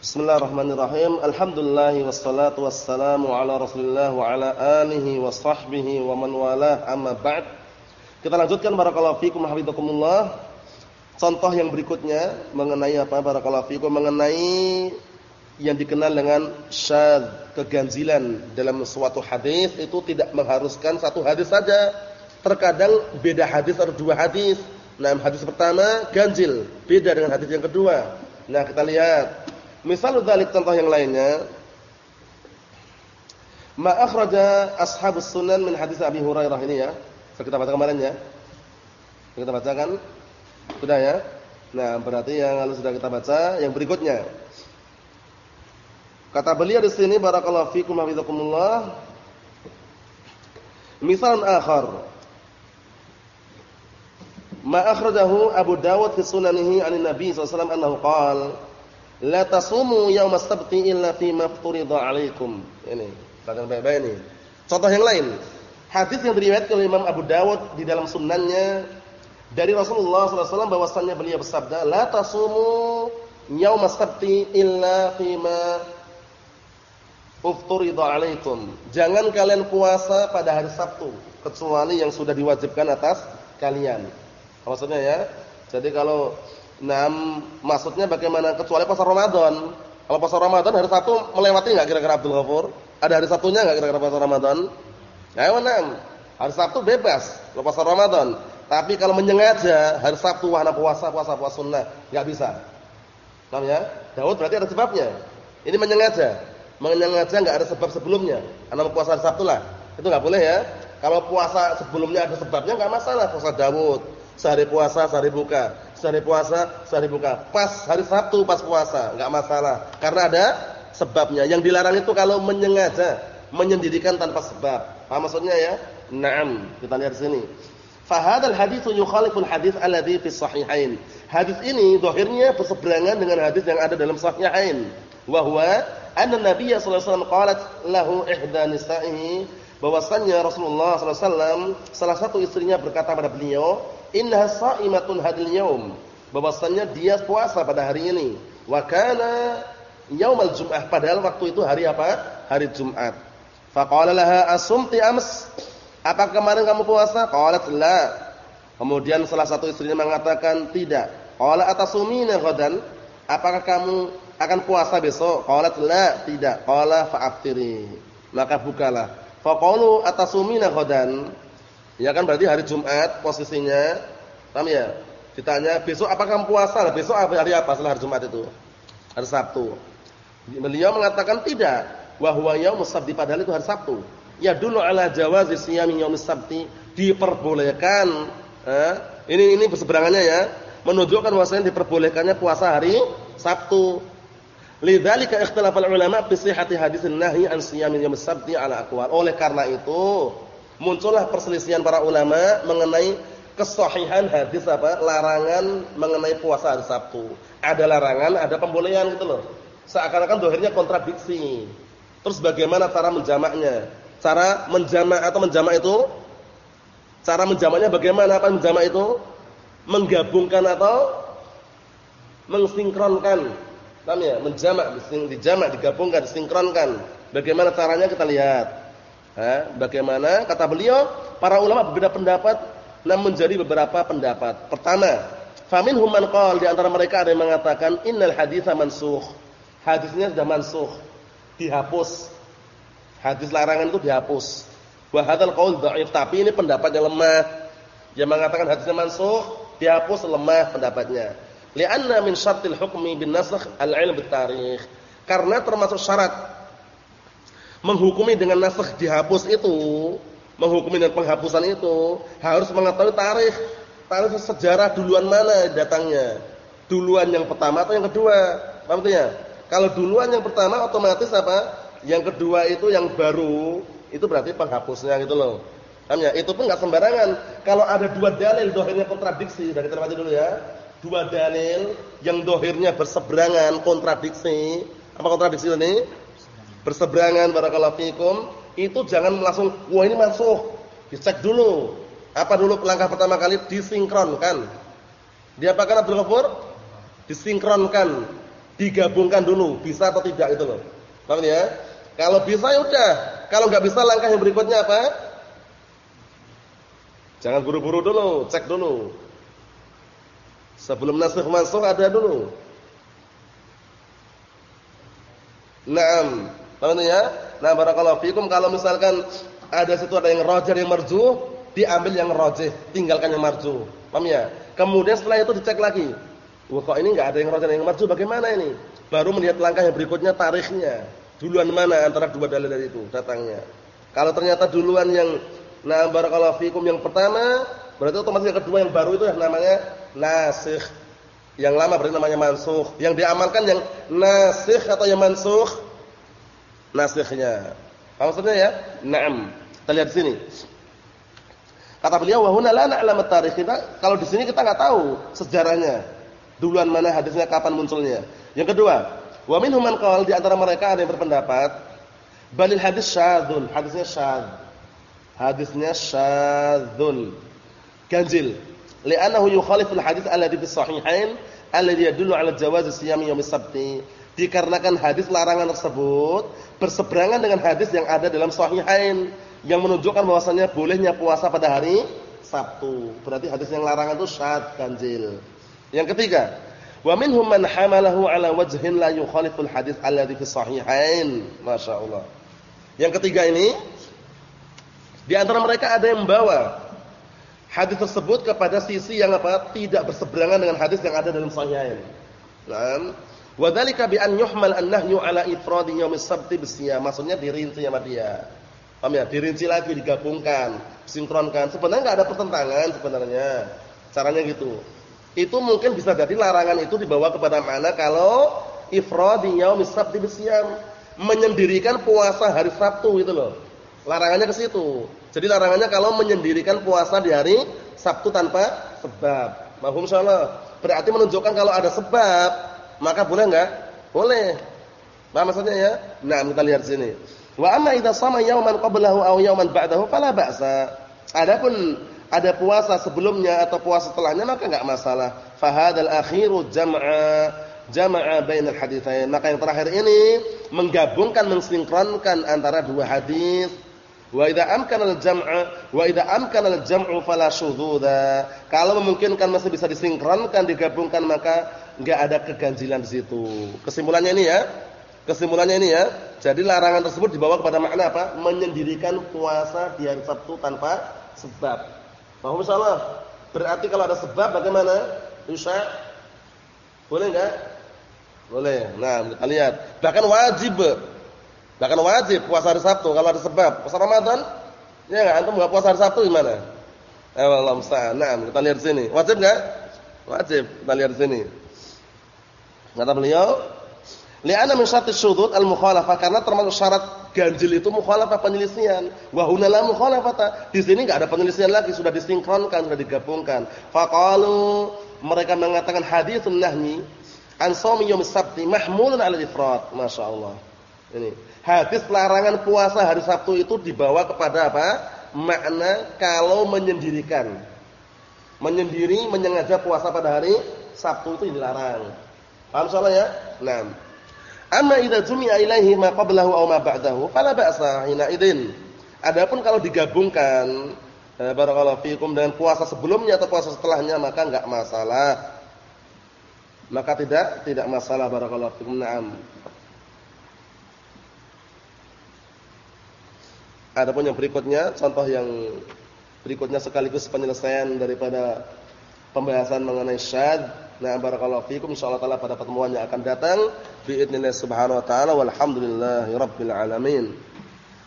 Bismillahirrahmanirrahim. Alhamdulillah wassalatu wassalamu ala Rasulillah wa ala alihi wa sahbihi wa man walah amma ba'd. Kita lanjutkan barakallahu fikum hafizakumullah. Contoh yang berikutnya mengenai apa barakallahu fikum mengenai yang dikenal dengan syadz, keganjilan dalam suatu hadis itu tidak mengharuskan satu hadis saja. Terkadang beda hadis atau dua hadis. Nah, hadis pertama ganjil, beda dengan hadis yang kedua. Nah, kita lihat Misal dzalik contoh yang lainnya. Ma akhraja ashabus sunan min hadis Abi Hurairah ini ya. Kita baca kemarin ya. Kita bacakan. Sudah ya? Nah, berarti yang lalu sudah kita baca yang berikutnya. Kata beliau di sini barakallahu fikum wa bizakumullah. Misal akhar. Ma akhrajahu Abu Dawud fi sunanihi 'an Nabi sallallahu alaihi wasallam annahu qala La tasumu yaumas sabti illa fi ma 'alaikum. Ini, baca baik-baik ini. Contoh yang lain. Hadis yang diriwayatkan oleh Imam Abu Dawud di dalam sunnahnya dari Rasulullah SAW bahwasannya beliau bersabda, "La tasumu yaumas sabti illa fi ma 'alaikum." Jangan kalian puasa pada hari Sabtu kecuali yang sudah diwajibkan atas kalian. Maksudnya ya. Jadi kalau Nah, maksudnya bagaimana kecuali puasa Ramadan? Kalau puasa Ramadan hari Sabtu melewati enggak kira-kira Abdul Ghafur? Ada hari Sabtunya enggak kira-kira puasa Ramadan? Ayo enam. Hari Sabtu bebas kalau puasa Ramadan. Tapi kalau menyengaja hari Sabtu wahana puasa puasa puasa sunnah enggak bisa. Paham ya? Daud berarti ada sebabnya. Ini menyengaja. Menyengaja enggak ada sebab sebelumnya. Karena puasa hari Sabtu lah. Itu enggak boleh ya. Kalau puasa sebelumnya ada sebabnya enggak masalah puasa Daud. Sehari puasa, sehari buka sehari puasa, sehari buka. Pas hari Sabtu pas puasa, enggak masalah. Karena ada sebabnya. Yang dilarang itu kalau menyengaja, menyendirikan tanpa sebab. Apa maksudnya ya? Naam. Kita lihat sini. Fahadal hadis yukhaliful hadis alladhi fi sahihain. Hadis ini zahirnya berseberangan dengan hadis yang ada dalam sahihain. Wa huwa anna Nabiy sallallahu alaihi wasallam qalat lahu ihda nisa'ihi bahwasannya Rasulullah sallallahu alaihi wasallam salah satu istrinya berkata pada beliau, innaha sha'imatun hadil yaum. Bahwasanya dia puasa pada hari ini. Wa kana yaumal jum'ah padahal waktu itu hari apa? Hari Jumat. Faqala laha asumti ams? Apa kemarin kamu puasa? Qalat la. Kemudian salah satu istrinya mengatakan tidak. Qala atasumina ghadan? Apakah kamu akan puasa besok? Qalat la, tidak. Qala fa'aftiri. Maka bukalah. Faqalu atasumina ghadan? Ya kan berarti hari Jumat posisinya. Paham ya? Ditanya, "Besok apakah puasa?" Besok hari apa setelah hari Jumat itu? Hari Sabtu. Beliau mengatakan tidak. Wa huwa yaumus sabti padahal itu hari Sabtu. Ya dulu ala jawazi siyami yaumis sabti diperbolehkan eh, ini ini berseberangannya ya menunjukkan bahwasanya diperbolehkannya puasa hari Sabtu. Lidzalika ikhtilafal ulama fi sihhati hadisin nahyi an siyami yaumis sabti ala aqwal. Oleh karena itu, muncullah perselisihan para ulama mengenai kesahihan hadis apa? Larangan mengenai puasa hari Sabtu. Ada larangan, ada pembolehan gitu loh. Seakan-akan dohirnya kontradiksi. Terus bagaimana cara menjamaknya? Cara menjamak atau menjamak itu? Cara menjamaknya bagaimana? Apa menjamak itu? Menggabungkan atau mensinkronkan. Paham ya? Menjamak, dijamak, digabungkan, disinkronkan. Bagaimana caranya kita lihat. Bagaimana kata beliau para ulama berbeda pendapat namun menjadi beberapa pendapat. Pertama, faminhum man qala di antara mereka ada yang mengatakan innal haditsa mansukh. Hadisnya sudah mansukh, dihapus. Hadis larangan itu dihapus. Wa hadzal qaul dhaif, tapi ini pendapat yang lemah. Yang mengatakan hadisnya mansukh, dihapus lemah pendapatnya. Li'anna min syartil hukmi bin nasakh al-'ilm bit tarikh. Karena termasuk syarat menghukumi dengan nasakh dihapus itu, menghukumi dengan penghapusan itu harus mengetahui tarikh, tarikh sejarah duluan mana datangnya. Duluan yang pertama atau yang kedua? Paham ya? Kalau duluan yang pertama otomatis apa? Yang kedua itu yang baru, itu berarti penghapusnya gitu loh. Paham ya? Itu pun enggak sembarangan. Kalau ada dua dalil dohirnya kontradiksi, dari kita baca dulu ya. Dua dalil yang dohirnya berseberangan, kontradiksi. Apa kontradiksi ini? Berseberangan barakallahu fikum, itu jangan langsung wah ini masuk. Dicek dulu. Apa dulu langkah pertama kali disinkronkan. Diapakan Abdul Ghafur? Disinkronkan. digabungkan dulu, bisa atau tidak itu loh. Paham ya? Kalau bisa ya udah, kalau nggak bisa langkah yang berikutnya apa? Jangan buru-buru dulu, cek dulu. Sebelum nasikh masuk ada dulu. Naam. Paham ya? Nah, barakallahu fikum kalau misalkan ada situ ada yang rojer yang marju, diambil yang rojih, tinggalkan yang marju. Paham ya? Kemudian setelah itu dicek lagi. Wah, kok ini enggak ada yang rojer yang marju, bagaimana ini? Baru melihat langkah yang berikutnya tarikhnya. Duluan mana antara dua dalil itu datangnya. Kalau ternyata duluan yang nah barakallahu fikum yang pertama, berarti otomatis yang kedua yang baru itu yang namanya nasikh. Yang lama berarti namanya mansukh. Yang diamalkan yang nasikh atau yang mansukh? Nasikhnya. Apa maksudnya ya? Naam. Kita lihat sini. Kata beliau, "Wa huna la na'lamu tarikh." Kita kalau di sini kita enggak tahu sejarahnya. Duluan mana hadisnya, kapan munculnya. Yang kedua, wa minhum man qala di antara mereka ada yang berpendapat, balil hadis syadzun, hadisnya syadz. Hadisnya syadzun. Ganjil. Li'annahu yukhaliful hadis alladhi fi sahihain alladhi yadullu 'ala jawaz siyam yaum sabti. Dikarenakan hadis larangan tersebut berseberangan dengan hadis yang ada dalam sahihain yang menunjukkan bahwasannya bolehnya puasa pada hari Sabtu. Berarti hadis yang larangan itu syad ganjil. Yang ketiga, wa minhum man hamalahu ala wajhin la yukhaliful hadis alladhi fi sahihain. Masyaallah. Yang ketiga ini di antara mereka ada yang membawa hadis tersebut kepada sisi yang apa? tidak berseberangan dengan hadis yang ada dalam sahihain. Nah, wa dzalika bi an yuhmal an-nahyu ala ifradi yaumis sabti bisiyam. Maksudnya dirinci sama dia. Paham ya? Dirinci lagi, digabungkan, sinkronkan. Sebenarnya enggak ada pertentangan sebenarnya. Caranya gitu. Itu mungkin bisa jadi larangan itu dibawa kepada mana kalau ifradi yaumis sabti bisyam, menyendirikan puasa hari Sabtu gitu loh. Larangannya ke situ. Jadi larangannya kalau menyendirikan puasa di hari Sabtu tanpa sebab. Mahum insyaallah. Berarti menunjukkan kalau ada sebab, maka boleh enggak? Boleh. Paham maksudnya ya? Nah, kita lihat sini. Wa amma idza sama yauman qablahu aw yauman ba'dahu fala ba'sa. Adapun ada puasa sebelumnya atau puasa setelahnya maka enggak masalah. Fa hadzal akhiru jam'a jama'a bainal haditsain. Maka yang terakhir ini menggabungkan mensinkronkan antara dua hadis. Wa idza amkana al-jam'a wa idza amkana al-jam'u fala syudzudha. Kalau memungkinkan masih bisa disinkronkan digabungkan maka enggak ada keganjilan di situ. Kesimpulannya ini ya. Kesimpulannya ini ya, jadi larangan tersebut dibawa kepada makna apa? Menyendirikan puasa di hari Sabtu tanpa sebab. Paham salah? Berarti kalau ada sebab bagaimana? Bisa boleh enggak? Boleh. Nah, kita lihat. Bahkan wajib. Bahkan wajib puasa hari Sabtu kalau ada sebab. Puasa Ramadan? Ya enggak? Antum enggak puasa hari Sabtu gimana? Eh, Allah. Nah, kita lihat sini. Wajib enggak? Wajib. Kita lihat sini. Kata beliau, Li'anna min syartis syudzud al-mukhalafah karena termasuk syarat ganjil itu mukhalafah penyelisihan. Wa huna la. Di sini enggak ada penyelisihan lagi, sudah disinkronkan, sudah digabungkan. Faqalu mereka mengatakan haditsun nahyi an shaumi yaumis sabti mahmulun 'ala al-ifrad. Masyaallah. Ini hadis larangan puasa hari Sabtu itu dibawa kepada apa? Makna kalau menyendirikan. Menyendiri menyengaja puasa pada hari Sabtu itu dilarang. Paham soalnya ya? Nah, Amma idza jumi'a ilaihi ma qablahu aw ma ba'dahu fala ba'sa hina idzin. Adapun kalau digabungkan eh, barakallahu fikum dengan puasa sebelumnya atau puasa setelahnya maka enggak masalah. Maka tidak tidak masalah barakallahu fikum. Naam. Adapun yang berikutnya contoh yang berikutnya sekaligus penyelesaian daripada pembahasan mengenai syad Nah, barakallahu fikum insyaallah taala pada pertemuan yang akan datang biidznillah subhanahu wa taala walhamdulillahirabbil alamin.